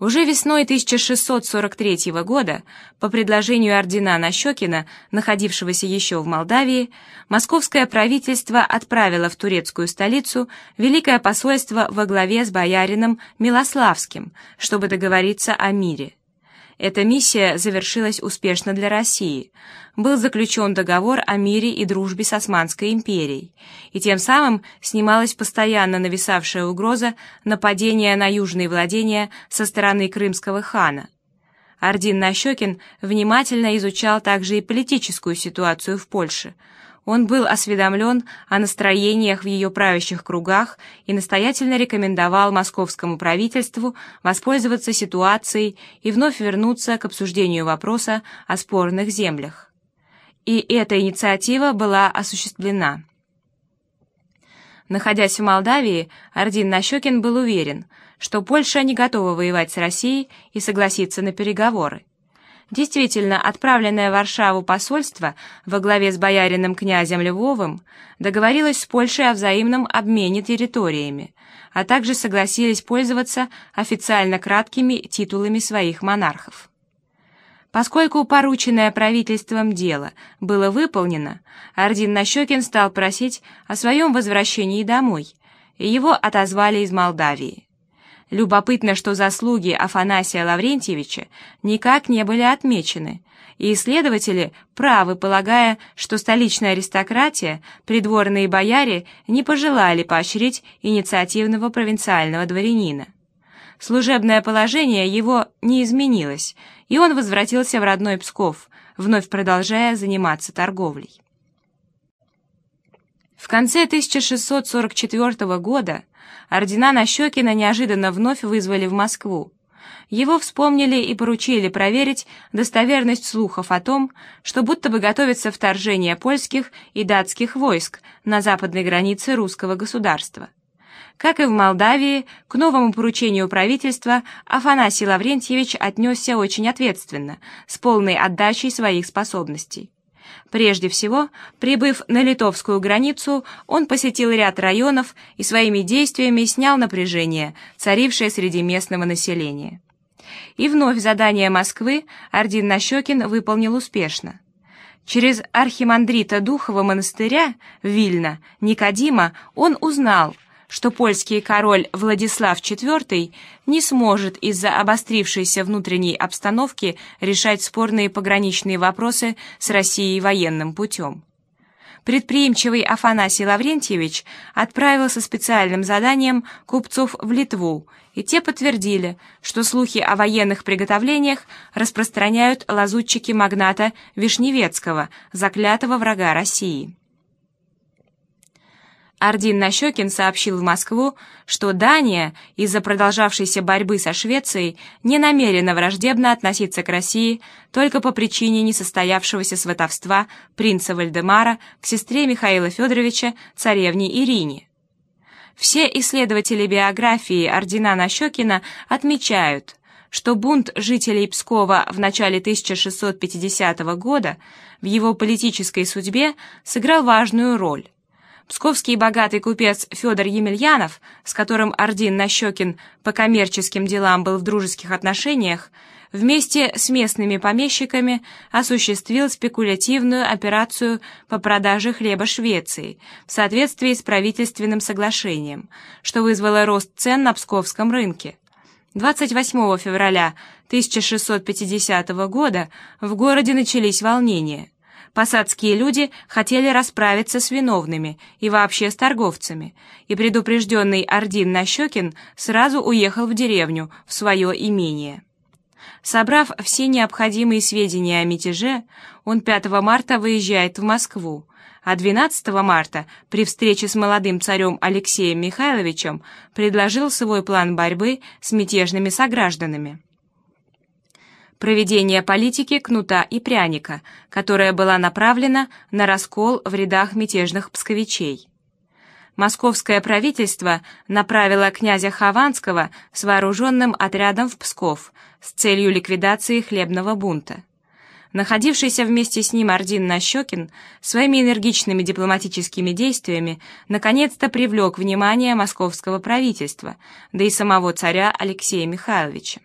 Уже весной 1643 года, по предложению ордена Нащекина, находившегося еще в Молдавии, московское правительство отправило в турецкую столицу Великое посольство во главе с боярином Милославским, чтобы договориться о мире. Эта миссия завершилась успешно для России. Был заключен договор о мире и дружбе с Османской империей, и тем самым снималась постоянно нависавшая угроза нападения на южные владения со стороны крымского хана. Ордин Нащекин внимательно изучал также и политическую ситуацию в Польше – он был осведомлен о настроениях в ее правящих кругах и настоятельно рекомендовал московскому правительству воспользоваться ситуацией и вновь вернуться к обсуждению вопроса о спорных землях. И эта инициатива была осуществлена. Находясь в Молдавии, Ордин Нащекин был уверен, что Польша не готова воевать с Россией и согласиться на переговоры. Действительно, отправленное в Варшаву посольство во главе с боярином князем Львовым договорилось с Польшей о взаимном обмене территориями, а также согласились пользоваться официально краткими титулами своих монархов. Поскольку порученное правительством дело было выполнено, Ордин Нащекин стал просить о своем возвращении домой, и его отозвали из Молдавии. Любопытно, что заслуги Афанасия Лаврентьевича никак не были отмечены, и исследователи правы, полагая, что столичная аристократия, придворные бояре не пожелали поощрить инициативного провинциального дворянина. Служебное положение его не изменилось, и он возвратился в родной Псков, вновь продолжая заниматься торговлей. В конце 1644 года ордена Нащекина неожиданно вновь вызвали в Москву. Его вспомнили и поручили проверить достоверность слухов о том, что будто бы готовится вторжение польских и датских войск на западной границе русского государства. Как и в Молдавии, к новому поручению правительства Афанасий Лаврентьевич отнесся очень ответственно, с полной отдачей своих способностей. Прежде всего, прибыв на литовскую границу, он посетил ряд районов и своими действиями снял напряжение, царившее среди местного населения. И вновь задание Москвы Ордин Нащекин выполнил успешно. Через архимандрита Духова монастыря Вильна Никодима он узнал – что польский король Владислав IV не сможет из-за обострившейся внутренней обстановки решать спорные пограничные вопросы с Россией военным путем. Предприимчивый Афанасий Лаврентьевич отправил со специальным заданием купцов в Литву, и те подтвердили, что слухи о военных приготовлениях распространяют лазутчики магната Вишневецкого, заклятого врага России. Ардин Нащекин сообщил в Москву, что Дания из-за продолжавшейся борьбы со Швецией не намерена враждебно относиться к России только по причине несостоявшегося сватовства принца Вальдемара к сестре Михаила Федоровича, царевне Ирине. Все исследователи биографии Ордена Нащекина отмечают, что бунт жителей Пскова в начале 1650 года в его политической судьбе сыграл важную роль. Псковский богатый купец Федор Емельянов, с которым Ордин Нащекин по коммерческим делам был в дружеских отношениях, вместе с местными помещиками осуществил спекулятивную операцию по продаже хлеба Швеции в соответствии с правительственным соглашением, что вызвало рост цен на псковском рынке. 28 февраля 1650 года в городе начались волнения. Посадские люди хотели расправиться с виновными и вообще с торговцами, и предупрежденный Ордин Нащекин сразу уехал в деревню, в свое имение. Собрав все необходимые сведения о мятеже, он 5 марта выезжает в Москву, а 12 марта при встрече с молодым царем Алексеем Михайловичем предложил свой план борьбы с мятежными согражданами проведение политики кнута и пряника, которая была направлена на раскол в рядах мятежных псковичей. Московское правительство направило князя Хованского с вооруженным отрядом в Псков с целью ликвидации хлебного бунта. Находившийся вместе с ним Ордин Нащекин своими энергичными дипломатическими действиями наконец-то привлек внимание московского правительства, да и самого царя Алексея Михайловича.